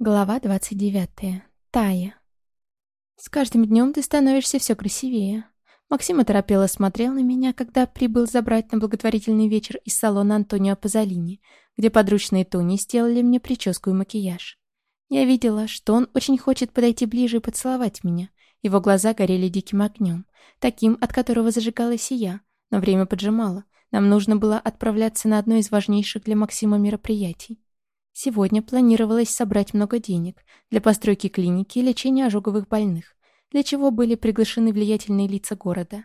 Глава 29. Тая. «С каждым днем ты становишься все красивее». Максим оторопело смотрел на меня, когда прибыл забрать на благотворительный вечер из салона Антонио Пазолини, где подручные Тони сделали мне прическу и макияж. Я видела, что он очень хочет подойти ближе и поцеловать меня. Его глаза горели диким огнем, таким, от которого зажигалась и я, но время поджимало. Нам нужно было отправляться на одно из важнейших для Максима мероприятий. Сегодня планировалось собрать много денег для постройки клиники и лечения ожоговых больных, для чего были приглашены влиятельные лица города.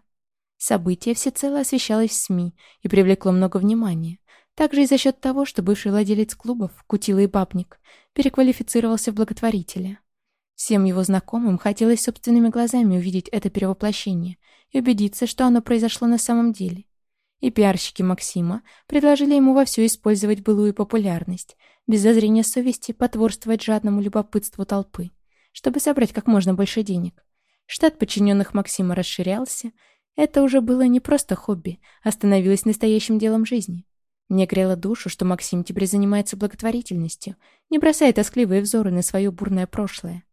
Событие всецело освещалось в СМИ и привлекло много внимания. Также и за счет того, что бывший владелец клубов, Кутила и Бабник, переквалифицировался в благотворителя. Всем его знакомым хотелось собственными глазами увидеть это перевоплощение и убедиться, что оно произошло на самом деле. И пиарщики Максима предложили ему вовсю использовать былую популярность, без зазрения совести потворствовать жадному любопытству толпы, чтобы собрать как можно больше денег. Штат подчиненных Максима расширялся. Это уже было не просто хобби, а становилось настоящим делом жизни. Мне грело душу, что Максим теперь занимается благотворительностью, не бросая тоскливые взоры на свое бурное прошлое.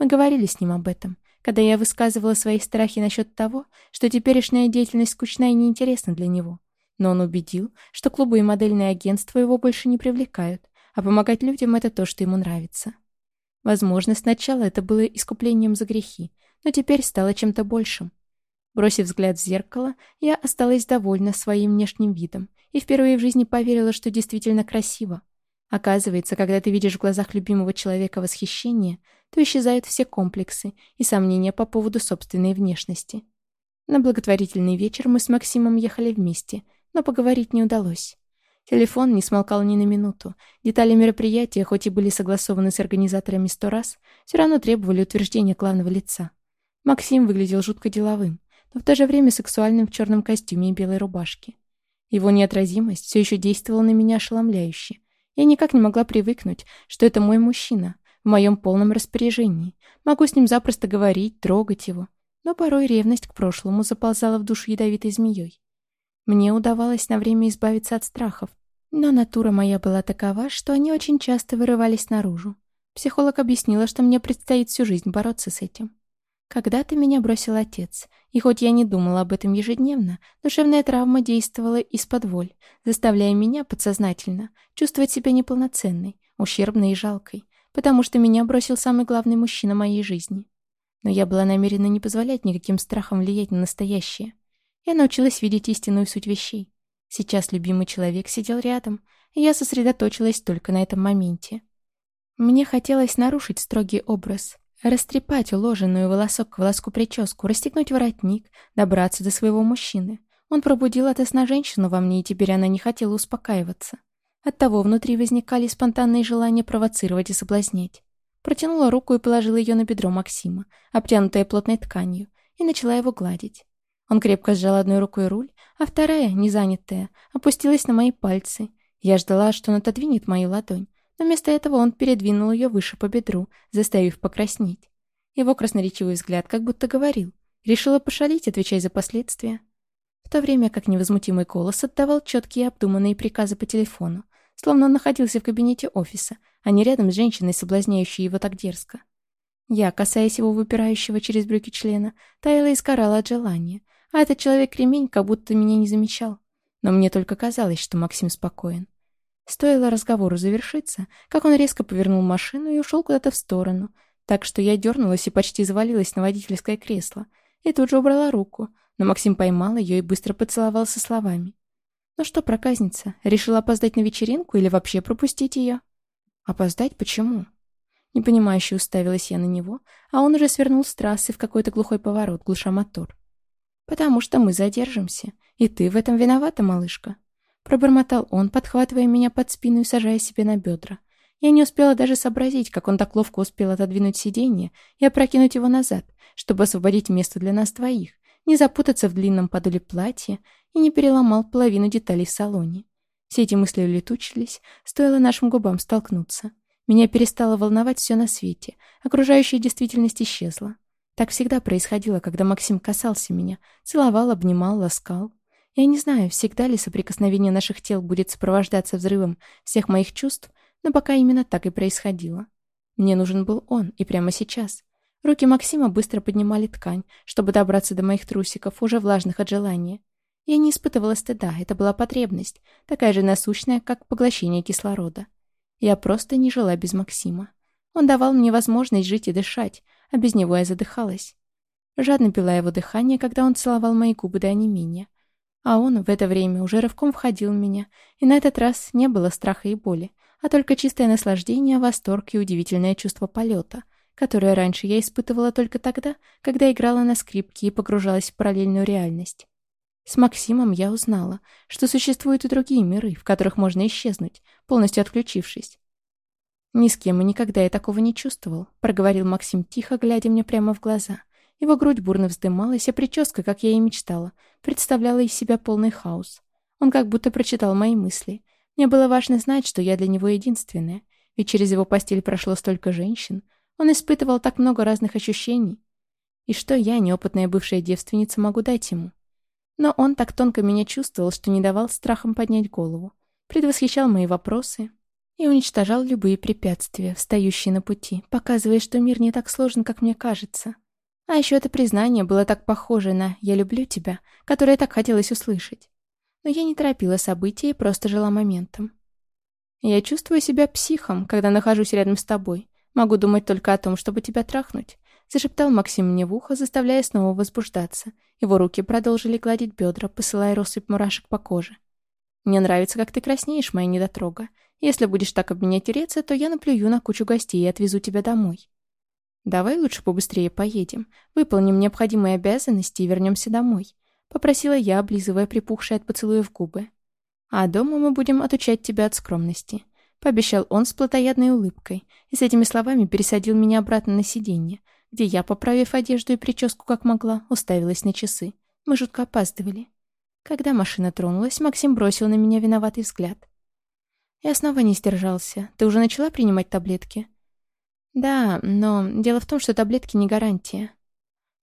Мы говорили с ним об этом, когда я высказывала свои страхи насчет того, что теперешняя деятельность скучна и неинтересна для него. Но он убедил, что клубы и модельные агентства его больше не привлекают, а помогать людям — это то, что ему нравится. Возможно, сначала это было искуплением за грехи, но теперь стало чем-то большим. Бросив взгляд в зеркало, я осталась довольна своим внешним видом и впервые в жизни поверила, что действительно красиво. Оказывается, когда ты видишь в глазах любимого человека восхищение, то исчезают все комплексы и сомнения по поводу собственной внешности. На благотворительный вечер мы с Максимом ехали вместе, но поговорить не удалось. Телефон не смолкал ни на минуту. Детали мероприятия, хоть и были согласованы с организаторами сто раз, все равно требовали утверждения главного лица. Максим выглядел жутко деловым, но в то же время сексуальным в черном костюме и белой рубашке. Его неотразимость все еще действовала на меня ошеломляюще. Я никак не могла привыкнуть, что это мой мужчина, в моем полном распоряжении. Могу с ним запросто говорить, трогать его. Но порой ревность к прошлому заползала в душу ядовитой змеей. Мне удавалось на время избавиться от страхов, но натура моя была такова, что они очень часто вырывались наружу. Психолог объяснила, что мне предстоит всю жизнь бороться с этим. Когда-то меня бросил отец, и хоть я не думала об этом ежедневно, душевная травма действовала из-под воль, заставляя меня подсознательно чувствовать себя неполноценной, ущербной и жалкой, потому что меня бросил самый главный мужчина моей жизни. Но я была намерена не позволять никаким страхам влиять на настоящее. Я научилась видеть истинную суть вещей. Сейчас любимый человек сидел рядом, и я сосредоточилась только на этом моменте. Мне хотелось нарушить строгий образ, растрепать уложенную волосок к волоску прическу, расстегнуть воротник, добраться до своего мужчины. Он пробудил от сна женщину во мне, и теперь она не хотела успокаиваться. Оттого внутри возникали спонтанные желания провоцировать и соблазнять. Протянула руку и положила ее на бедро Максима, обтянутое плотной тканью, и начала его гладить. Он крепко сжал одной рукой руль, а вторая, незанятая, опустилась на мои пальцы. Я ждала, что он отодвинет мою ладонь, но вместо этого он передвинул ее выше по бедру, заставив покраснеть. Его красноречивый взгляд как будто говорил. Решила пошалить, отвечая за последствия. В то время как невозмутимый голос отдавал четкие обдуманные приказы по телефону, словно он находился в кабинете офиса, а не рядом с женщиной, соблазняющей его так дерзко. Я, касаясь его выпирающего через брюки члена, таяла и сгорала от желания, а этот человек-ремень как будто меня не замечал. Но мне только казалось, что Максим спокоен. Стоило разговору завершиться, как он резко повернул машину и ушел куда-то в сторону, так что я дернулась и почти завалилась на водительское кресло, и тут же убрала руку, но Максим поймал ее и быстро поцеловал со словами. «Ну что, проказница, решила опоздать на вечеринку или вообще пропустить ее?» «Опоздать? Почему?» Непонимающе уставилась я на него, а он уже свернул с трассы в какой-то глухой поворот, глуша мотор. «Потому что мы задержимся, и ты в этом виновата, малышка». Пробормотал он, подхватывая меня под спину и сажая себе на бедра. Я не успела даже сообразить, как он так ловко успел отодвинуть сиденье и опрокинуть его назад, чтобы освободить место для нас двоих, не запутаться в длинном подоле платья и не переломал половину деталей в салоне. Все эти мысли улетучились, стоило нашим губам столкнуться. Меня перестало волновать все на свете, окружающая действительность исчезла. Так всегда происходило, когда Максим касался меня, целовал, обнимал, ласкал. Я не знаю, всегда ли соприкосновение наших тел будет сопровождаться взрывом всех моих чувств, но пока именно так и происходило. Мне нужен был он, и прямо сейчас. Руки Максима быстро поднимали ткань, чтобы добраться до моих трусиков, уже влажных от желания. Я не испытывала стыда, это была потребность, такая же насущная, как поглощение кислорода. Я просто не жила без Максима. Он давал мне возможность жить и дышать, а без него я задыхалась. Жадно пила его дыхание, когда он целовал мои губы до онемения. А он в это время уже рывком входил в меня, и на этот раз не было страха и боли, а только чистое наслаждение, восторг и удивительное чувство полета, которое раньше я испытывала только тогда, когда играла на скрипке и погружалась в параллельную реальность. С Максимом я узнала, что существуют и другие миры, в которых можно исчезнуть, полностью отключившись. «Ни с кем и никогда я такого не чувствовал», — проговорил Максим тихо, глядя мне прямо в глаза. Его грудь бурно вздымалась, а прическа, как я и мечтала, представляла из себя полный хаос. Он как будто прочитал мои мысли. Мне было важно знать, что я для него единственная, ведь через его постель прошло столько женщин. Он испытывал так много разных ощущений. И что я, неопытная бывшая девственница, могу дать ему? Но он так тонко меня чувствовал, что не давал страхом поднять голову, предвосхищал мои вопросы и уничтожал любые препятствия, встающие на пути, показывая, что мир не так сложен, как мне кажется. А еще это признание было так похоже на «я люблю тебя», которое так хотелось услышать. Но я не торопила события и просто жила моментом. Я чувствую себя психом, когда нахожусь рядом с тобой. Могу думать только о том, чтобы тебя трахнуть. Зашептал Максим мне в ухо, заставляя снова возбуждаться. Его руки продолжили гладить бедра, посылая россыпь мурашек по коже. «Мне нравится, как ты краснеешь, моя недотрога. Если будешь так об меня тереться, то я наплюю на кучу гостей и отвезу тебя домой». «Давай лучше побыстрее поедем, выполним необходимые обязанности и вернемся домой», попросила я, облизывая припухшие от поцелуев губы. «А дома мы будем отучать тебя от скромности», пообещал он с плотоядной улыбкой и с этими словами пересадил меня обратно на сиденье, где я, поправив одежду и прическу как могла, уставилась на часы. Мы жутко опаздывали. Когда машина тронулась, Максим бросил на меня виноватый взгляд. Я снова не сдержался. Ты уже начала принимать таблетки? Да, но дело в том, что таблетки не гарантия.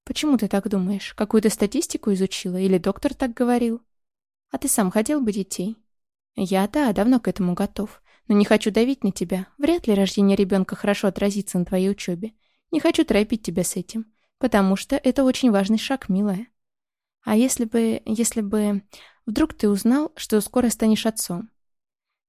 Почему ты так думаешь? Какую-то статистику изучила? Или доктор так говорил? А ты сам хотел бы детей? Я, да, давно к этому готов. Но не хочу давить на тебя. Вряд ли рождение ребенка хорошо отразится на твоей учебе. Не хочу торопить тебя с этим, потому что это очень важный шаг, милая. А если бы... если бы... Вдруг ты узнал, что скоро станешь отцом?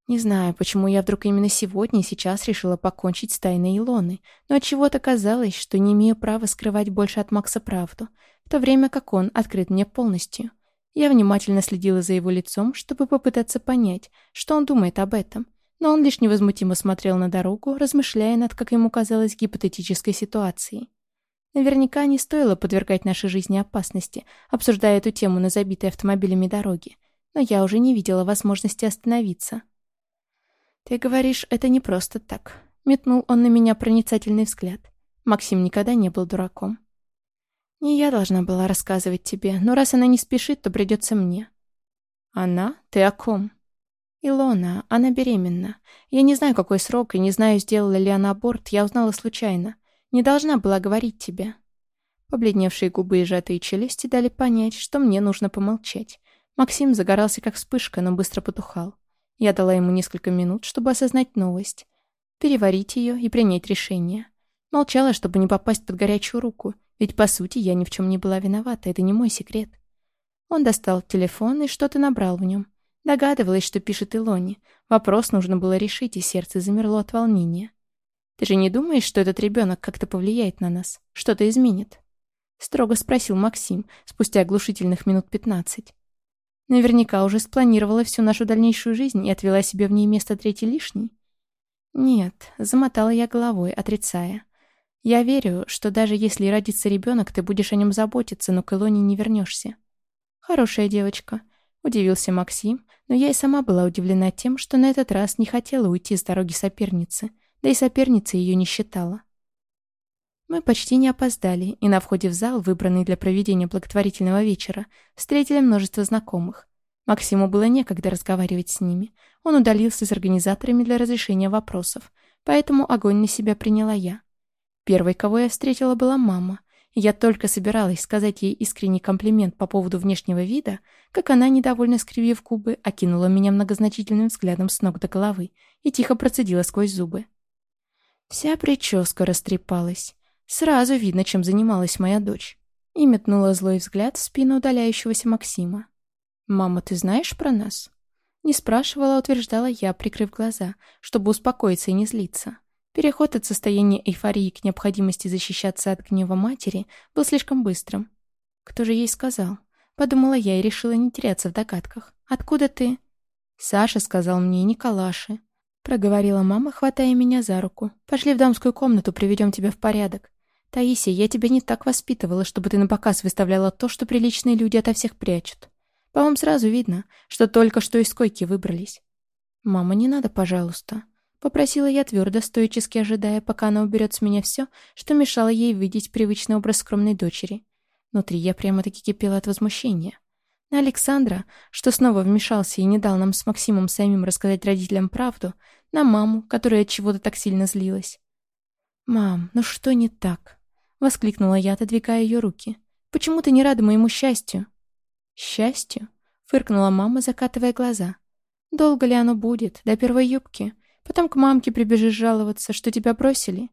Не знаю, почему я вдруг именно сегодня и сейчас решила покончить с тайной Илоны, но отчего-то казалось, что не имею права скрывать больше от Макса правду, в то время как он открыт мне полностью. Я внимательно следила за его лицом, чтобы попытаться понять, что он думает об этом, но он лишь невозмутимо смотрел на дорогу, размышляя над, как ему казалось, гипотетической ситуацией. Наверняка не стоило подвергать нашей жизни опасности, обсуждая эту тему на забитой автомобилями дороге, но я уже не видела возможности остановиться. «Ты говоришь, это не просто так», — метнул он на меня проницательный взгляд. Максим никогда не был дураком. «Не я должна была рассказывать тебе, но раз она не спешит, то придется мне». «Она? Ты о ком?» Илона, она беременна. Я не знаю, какой срок, и не знаю, сделала ли она аборт, я узнала случайно. Не должна была говорить тебе. Побледневшие губы и сжатые челюсти дали понять, что мне нужно помолчать. Максим загорался как вспышка, но быстро потухал. Я дала ему несколько минут, чтобы осознать новость, переварить ее и принять решение. Молчала, чтобы не попасть под горячую руку, ведь, по сути, я ни в чем не была виновата, это не мой секрет. Он достал телефон и что-то набрал в нем. Догадывалась, что пишет Илони. Вопрос нужно было решить, и сердце замерло от волнения. «Ты же не думаешь, что этот ребенок как-то повлияет на нас? Что-то изменит?» Строго спросил Максим, спустя оглушительных минут пятнадцать. Наверняка уже спланировала всю нашу дальнейшую жизнь и отвела себе в ней место третий лишний? Нет, замотала я головой, отрицая. Я верю, что даже если родится ребенок, ты будешь о нем заботиться, но к Илоне не вернешься. Хорошая девочка. Удивился Максим, но я и сама была удивлена тем, что на этот раз не хотела уйти с дороги соперницы, да и соперница ее не считала. Мы почти не опоздали, и на входе в зал, выбранный для проведения благотворительного вечера, встретили множество знакомых. Максиму было некогда разговаривать с ними. Он удалился с организаторами для разрешения вопросов, поэтому огонь на себя приняла я. Первой, кого я встретила, была мама, я только собиралась сказать ей искренний комплимент по поводу внешнего вида, как она, недовольно скривив губы, окинула меня многозначительным взглядом с ног до головы и тихо процедила сквозь зубы. Вся прическа растрепалась. Сразу видно, чем занималась моя дочь. И метнула злой взгляд в спину удаляющегося Максима. «Мама, ты знаешь про нас?» Не спрашивала, утверждала я, прикрыв глаза, чтобы успокоиться и не злиться. Переход от состояния эйфории к необходимости защищаться от гнева матери был слишком быстрым. «Кто же ей сказал?» Подумала я и решила не теряться в догадках. «Откуда ты?» «Саша сказал мне, Николаши». Проговорила мама, хватая меня за руку. «Пошли в дамскую комнату, приведем тебя в порядок. Таисия, я тебя не так воспитывала, чтобы ты на показ выставляла то, что приличные люди ото всех прячут. По вам сразу видно, что только что из койки выбрались». «Мама, не надо, пожалуйста». Попросила я твердо, стоически ожидая, пока она уберет с меня все, что мешало ей видеть привычный образ скромной дочери. Внутри я прямо-таки кипела от возмущения. На Александра, что снова вмешался и не дал нам с Максимом самим рассказать родителям правду, на маму, которая от чего-то так сильно злилась. «Мам, ну что не так?» — воскликнула я, отодвигая ее руки. «Почему ты не рада моему счастью?» «Счастью?» — фыркнула мама, закатывая глаза. «Долго ли оно будет? До первой юбки? Потом к мамке прибежишь жаловаться, что тебя бросили?»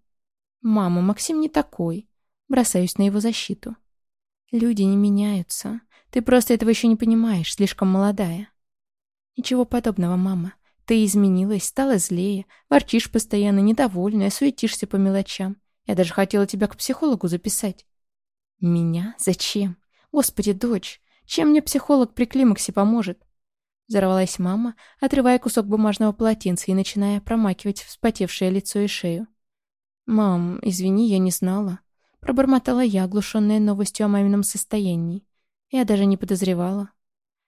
«Мама, Максим не такой». Бросаюсь на его защиту. Люди не меняются. Ты просто этого еще не понимаешь, слишком молодая. Ничего подобного, мама. Ты изменилась, стала злее, ворчишь постоянно, недовольная, суетишься по мелочам. Я даже хотела тебя к психологу записать. Меня? Зачем? Господи, дочь, чем мне психолог при климаксе поможет? Взорвалась мама, отрывая кусок бумажного полотенца и начиная промакивать вспотевшее лицо и шею. «Мам, извини, я не знала», Пробормотала я, оглушенная новостью о мамином состоянии. Я даже не подозревала.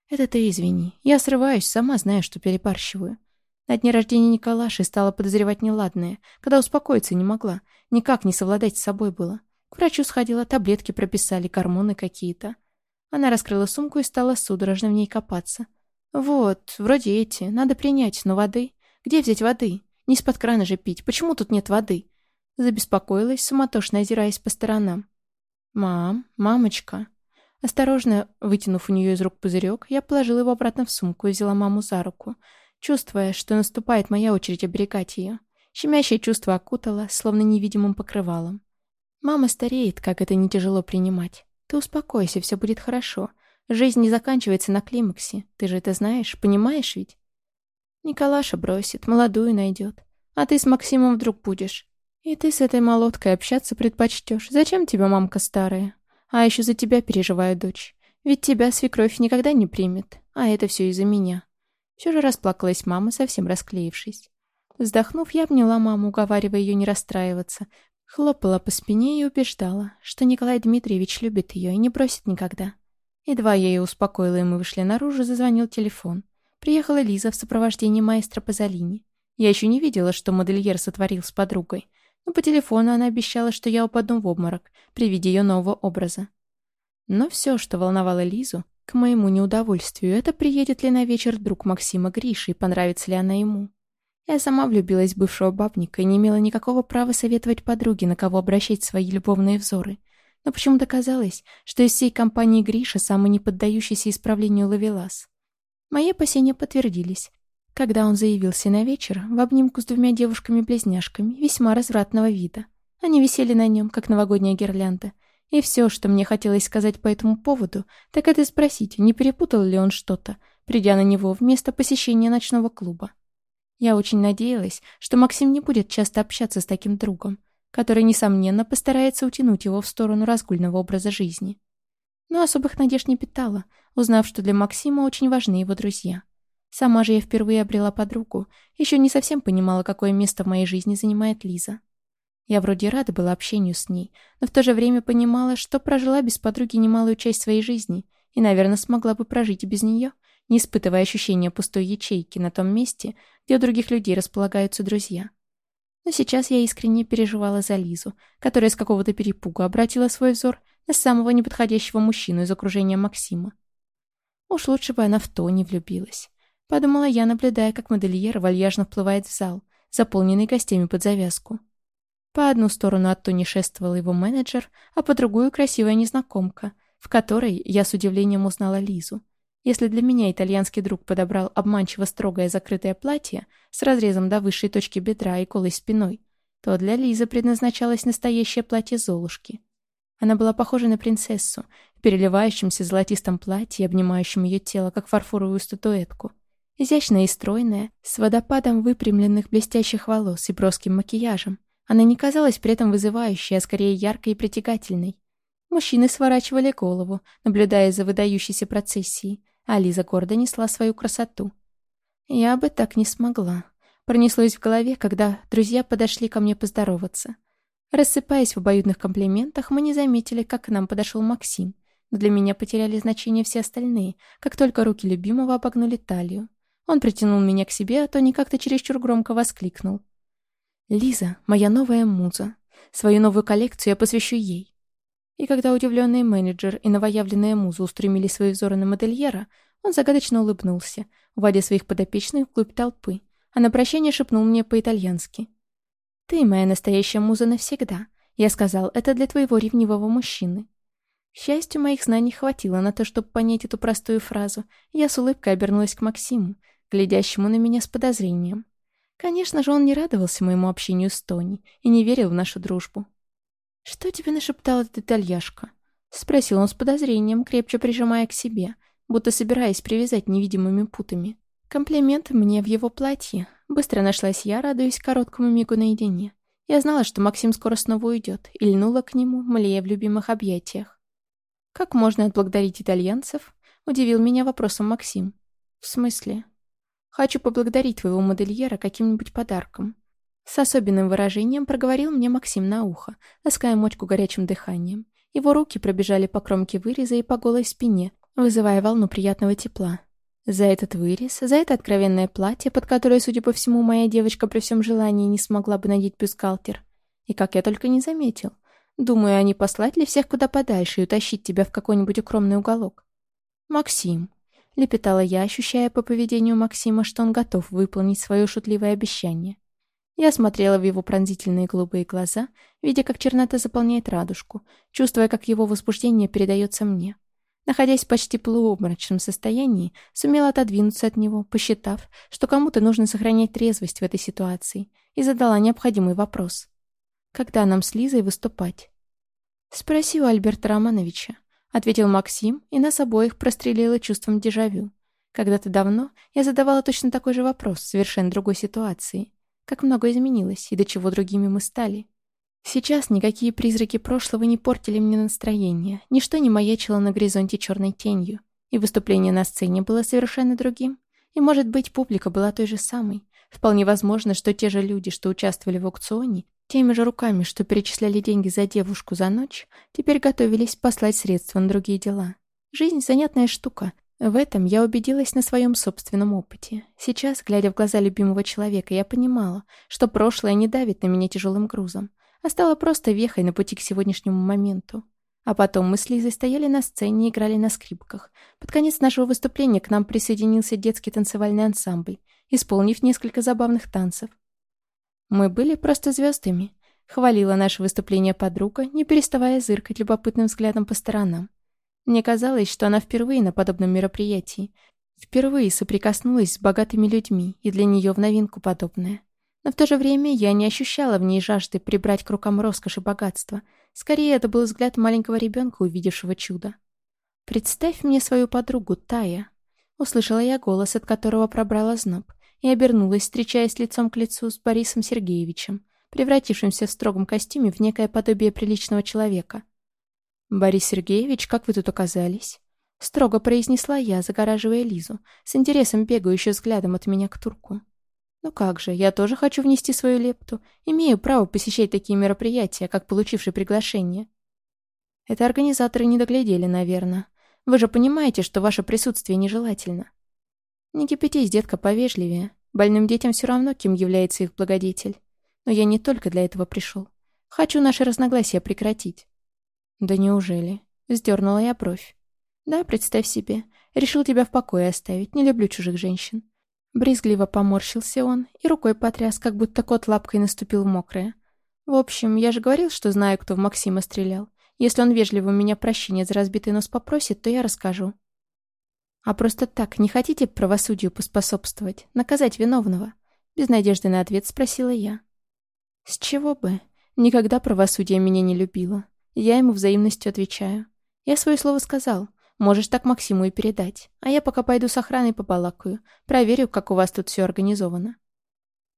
Это ты извини. Я срываюсь, сама знаю, что перепарщиваю. На дне рождения Николаши стала подозревать неладное, когда успокоиться не могла. Никак не совладать с собой было. К врачу сходила, таблетки прописали, гормоны какие-то. Она раскрыла сумку и стала судорожно в ней копаться. «Вот, вроде эти. Надо принять, но воды? Где взять воды? Не из-под крана же пить. Почему тут нет воды? Забеспокоилась, суматошно озираясь по сторонам. «Мам, мамочка». Осторожно вытянув у нее из рук пузырек, я положила его обратно в сумку и взяла маму за руку, чувствуя, что наступает моя очередь оберегать ее. Щемящее чувство окутало, словно невидимым покрывалом. «Мама стареет, как это не тяжело принимать. Ты успокойся, все будет хорошо. Жизнь не заканчивается на климаксе. Ты же это знаешь, понимаешь ведь?» Николаша бросит, молодую найдет. А ты с Максимом вдруг будешь. «И ты с этой молоткой общаться предпочтешь. Зачем тебе мамка старая? А еще за тебя переживаю, дочь. Ведь тебя свекровь никогда не примет. А это все из-за меня». Же расплакалась мама, совсем расклеившись. Вздохнув, я обняла маму, уговаривая ее не расстраиваться. Хлопала по спине и убеждала, что Николай Дмитриевич любит ее и не бросит никогда. Едва я ее успокоила, и мы вышли наружу, зазвонил телефон. Приехала Лиза в сопровождении маэстро Пазолини. Я еще не видела, что модельер сотворил с подругой, но по телефону она обещала, что я упаду в обморок при виде ее нового образа. Но все, что волновало Лизу, к моему неудовольствию, это приедет ли на вечер друг Максима Гриши и понравится ли она ему. Я сама влюбилась в бывшего бабника и не имела никакого права советовать подруге, на кого обращать свои любовные взоры. Но почему-то казалось, что из всей компании Гриша самый неподдающийся исправлению ловелас. Мои опасения подтвердились, когда он заявился на вечер в обнимку с двумя девушками-близняшками весьма развратного вида. Они висели на нем, как новогодняя гирлянда. И все, что мне хотелось сказать по этому поводу, так это спросить, не перепутал ли он что-то, придя на него вместо посещения ночного клуба. Я очень надеялась, что Максим не будет часто общаться с таким другом, который, несомненно, постарается утянуть его в сторону разгульного образа жизни. Но особых надежд не питала, узнав, что для Максима очень важны его друзья. Сама же я впервые обрела подругу, еще не совсем понимала, какое место в моей жизни занимает Лиза. Я вроде рада была общению с ней, но в то же время понимала, что прожила без подруги немалую часть своей жизни и, наверное, смогла бы прожить и без нее, не испытывая ощущения пустой ячейки на том месте, где у других людей располагаются друзья. Но сейчас я искренне переживала за Лизу, которая с какого-то перепуга обратила свой взор на самого неподходящего мужчину из окружения Максима. Уж лучше бы она в то не влюбилась. Подумала я, наблюдая, как модельер вальяжно вплывает в зал, заполненный гостями под завязку. По одну сторону от Тони шествовал его менеджер, а по другую красивая незнакомка, в которой я с удивлением узнала Лизу. Если для меня итальянский друг подобрал обманчиво строгое закрытое платье с разрезом до высшей точки бедра и голой спиной, то для Лизы предназначалось настоящее платье Золушки. Она была похожа на принцессу, в переливающемся золотистом платье, обнимающем ее тело, как фарфоровую статуэтку. Изящная и стройная, с водопадом выпрямленных блестящих волос и броским макияжем. Она не казалась при этом вызывающей, а скорее яркой и притягательной. Мужчины сворачивали голову, наблюдая за выдающейся процессией, а Лиза гордо несла свою красоту. Я бы так не смогла. Пронеслось в голове, когда друзья подошли ко мне поздороваться. Рассыпаясь в обоюдных комплиментах, мы не заметили, как к нам подошел Максим. Но для меня потеряли значение все остальные, как только руки любимого обогнули талию. Он притянул меня к себе, а то не как-то чересчур громко воскликнул. «Лиза, моя новая муза. Свою новую коллекцию я посвящу ей». И когда удивленный менеджер и новоявленная муза устремили свои взоры на модельера, он загадочно улыбнулся, вводя своих подопечных вглубь толпы, а на прощание шепнул мне по-итальянски. «Ты моя настоящая муза навсегда», — я сказал, «это для твоего ревнивого мужчины». К счастью, моих знаний хватило на то, чтобы понять эту простую фразу, я с улыбкой обернулась к Максиму, глядящему на меня с подозрением. Конечно же, он не радовался моему общению с Тони и не верил в нашу дружбу. «Что тебе нашептал этот итальяшка?» — спросил он с подозрением, крепче прижимая к себе, будто собираясь привязать невидимыми путами. Комплимент мне в его платье. Быстро нашлась я, радуясь короткому мигу наедине. Я знала, что Максим скоро снова уйдет, и льнула к нему, млея в любимых объятиях. «Как можно отблагодарить итальянцев?» — удивил меня вопросом Максим. «В смысле?» «Хочу поблагодарить твоего модельера каким-нибудь подарком». С особенным выражением проговорил мне Максим на ухо, лаская мочку горячим дыханием. Его руки пробежали по кромке выреза и по голой спине, вызывая волну приятного тепла. За этот вырез, за это откровенное платье, под которое, судя по всему, моя девочка при всем желании не смогла бы надеть бюстгальтер. И как я только не заметил. Думаю, а не послать ли всех куда подальше и утащить тебя в какой-нибудь укромный уголок? «Максим», — лепетала я, ощущая по поведению Максима, что он готов выполнить свое шутливое обещание. Я смотрела в его пронзительные голубые глаза, видя, как чернота заполняет радужку, чувствуя, как его возбуждение передается мне. Находясь в почти полуобморочном состоянии, сумела отодвинуться от него, посчитав, что кому-то нужно сохранять трезвость в этой ситуации, и задала необходимый вопрос. «Когда нам с Лизой выступать?» «Спроси у Альберта Романовича», — ответил Максим, и нас обоих прострелило чувством дежавю. Когда-то давно я задавала точно такой же вопрос совершенно другой ситуации. Как много изменилось, и до чего другими мы стали. Сейчас никакие призраки прошлого не портили мне настроение, ничто не маячило на горизонте черной тенью, и выступление на сцене было совершенно другим. И, может быть, публика была той же самой. Вполне возможно, что те же люди, что участвовали в аукционе, теми же руками, что перечисляли деньги за девушку за ночь, теперь готовились послать средства на другие дела. Жизнь — занятная штука. В этом я убедилась на своем собственном опыте. Сейчас, глядя в глаза любимого человека, я понимала, что прошлое не давит на меня тяжелым грузом, а стала просто вехой на пути к сегодняшнему моменту. А потом мы с Лизой стояли на сцене и играли на скрипках. Под конец нашего выступления к нам присоединился детский танцевальный ансамбль, исполнив несколько забавных танцев. Мы были просто звездами. Хвалила наше выступление подруга, не переставая зыркать любопытным взглядом по сторонам. Мне казалось, что она впервые на подобном мероприятии. Впервые соприкоснулась с богатыми людьми, и для нее в новинку подобное. Но в то же время я не ощущала в ней жажды прибрать к рукам роскошь и богатство. Скорее, это был взгляд маленького ребенка, увидевшего чудо. «Представь мне свою подругу, Тая». Услышала я голос, от которого пробрала зноб, и обернулась, встречаясь лицом к лицу с Борисом Сергеевичем, превратившимся в строгом костюме в некое подобие приличного человека. «Борис Сергеевич, как вы тут оказались?» Строго произнесла я, загораживая Лизу, с интересом бегающую взглядом от меня к турку. Ну как же, я тоже хочу внести свою лепту. Имею право посещать такие мероприятия, как получивший приглашение. Это организаторы не доглядели, наверное. Вы же понимаете, что ваше присутствие нежелательно. Не кипятись, детка, повежливее. Больным детям все равно, кем является их благодетель. Но я не только для этого пришел. Хочу наши разногласия прекратить. Да неужели? Сдернула я бровь. Да, представь себе. Решил тебя в покое оставить. Не люблю чужих женщин. Брезгливо поморщился он и рукой потряс, как будто кот лапкой наступил в мокрое. В общем, я же говорил, что знаю, кто в Максима стрелял. Если он вежливо у меня прощения за разбитый нос попросит, то я расскажу. А просто так, не хотите правосудию поспособствовать, наказать виновного? Без надежды на ответ спросила я. С чего бы? Никогда правосудие меня не любило. Я ему взаимностью отвечаю. Я свое слово сказал. Можешь так Максиму и передать. А я пока пойду с охраной побалакаю. Проверю, как у вас тут все организовано.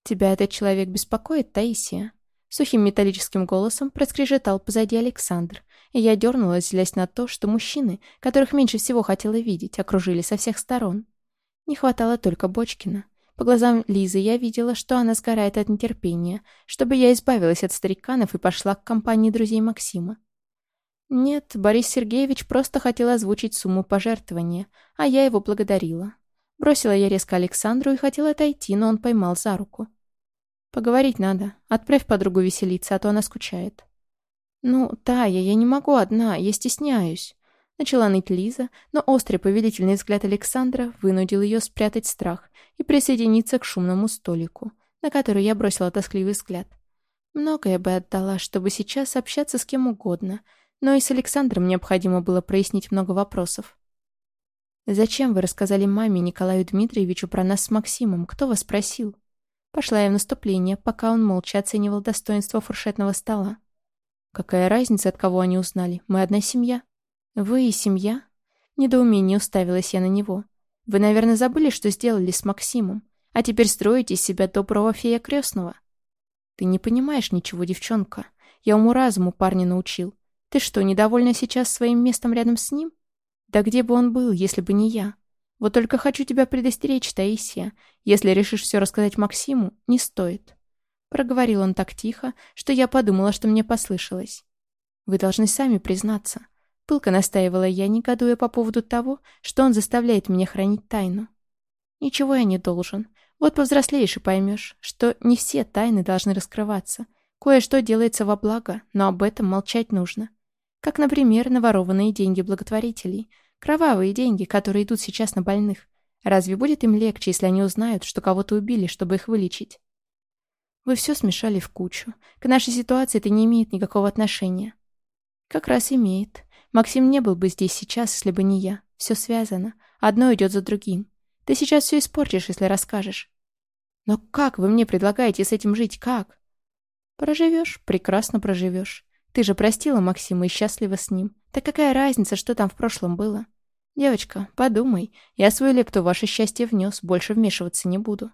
Тебя этот человек беспокоит, Таисия? Сухим металлическим голосом проскрежетал позади Александр, и я дернулась, злясь на то, что мужчины, которых меньше всего хотела видеть, окружили со всех сторон. Не хватало только Бочкина. По глазам Лизы я видела, что она сгорает от нетерпения, чтобы я избавилась от стариканов и пошла к компании друзей Максима. Нет, Борис Сергеевич просто хотел озвучить сумму пожертвования, а я его благодарила. Бросила я резко Александру и хотела отойти, но он поймал за руку. «Поговорить надо. Отправь подругу веселиться, а то она скучает». «Ну, Тая, я не могу одна, я стесняюсь». Начала ныть Лиза, но острый повелительный взгляд Александра вынудил ее спрятать страх и присоединиться к шумному столику, на который я бросила тоскливый взгляд. Многое бы отдала, чтобы сейчас общаться с кем угодно, но и с Александром необходимо было прояснить много вопросов. «Зачем вы рассказали маме Николаю Дмитриевичу про нас с Максимом? Кто вас спросил?» Пошла я в наступление, пока он молча оценивал достоинство фуршетного стола. «Какая разница, от кого они узнали? Мы одна семья». «Вы и семья?» Недоумение уставилась я на него. «Вы, наверное, забыли, что сделали с Максимом, а теперь строите из себя доброго фея крестного». «Ты не понимаешь ничего, девчонка. Я уму-разуму парня научил. Ты что, недовольна сейчас своим местом рядом с ним? Да где бы он был, если бы не я? Вот только хочу тебя предостеречь, Таисия. Если решишь все рассказать Максиму, не стоит». Проговорил он так тихо, что я подумала, что мне послышалось. «Вы должны сами признаться. Пылко настаивала я, негодуя по поводу того, что он заставляет меня хранить тайну. Ничего я не должен. Вот повзрослеешь и поймешь, что не все тайны должны раскрываться. Кое-что делается во благо, но об этом молчать нужно. Как, например, наворованные деньги благотворителей. Кровавые деньги, которые идут сейчас на больных. Разве будет им легче, если они узнают, что кого-то убили, чтобы их вылечить? Вы все смешали в кучу. К нашей ситуации это не имеет никакого отношения. Как раз имеет. Максим не был бы здесь сейчас, если бы не я. Все связано. Одно идет за другим. Ты сейчас все испортишь, если расскажешь. Но как вы мне предлагаете с этим жить? Как? Проживешь, прекрасно проживешь. Ты же простила Максима и счастлива с ним. Так какая разница, что там в прошлом было? Девочка, подумай. Я свою лепту в ваше счастье внес, больше вмешиваться не буду.